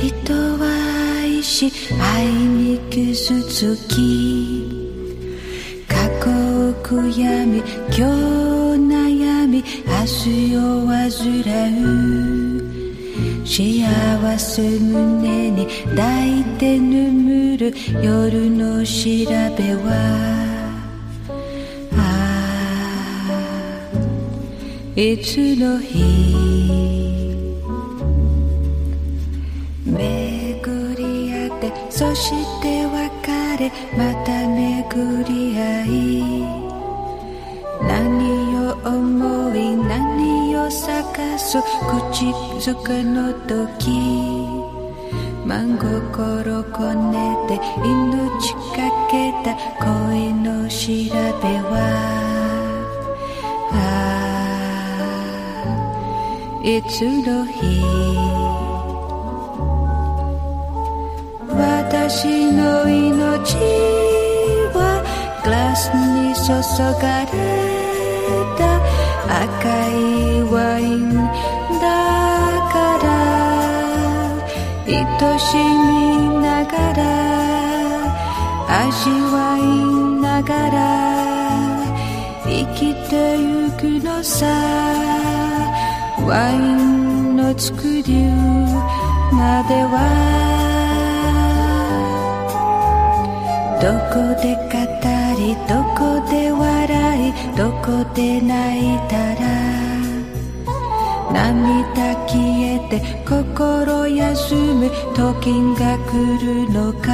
人は愛し愛に傷つき。過去を悔やみ今日悩み明日を患う。幸せ胸に抱いて眠る。夜の調べはいつの日？そして別れまた巡り合い。何を思い何を探す口づかの時。真心こねて命かけた恋の調べは。あいつの日？私の命はグラスに注がれた。赤いワインだから。愛しみながら。味わいながら。生きてゆくのさ。ワインの作りまでは。どこで語りどこで笑いどこで泣いたら涙消えて心休む時が来るのか。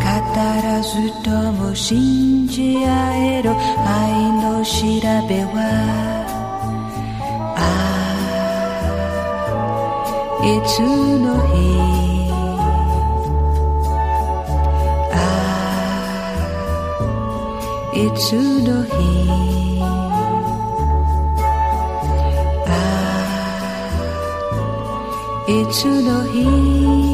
語らずとも信じ合える愛の調べは。あいつの日あい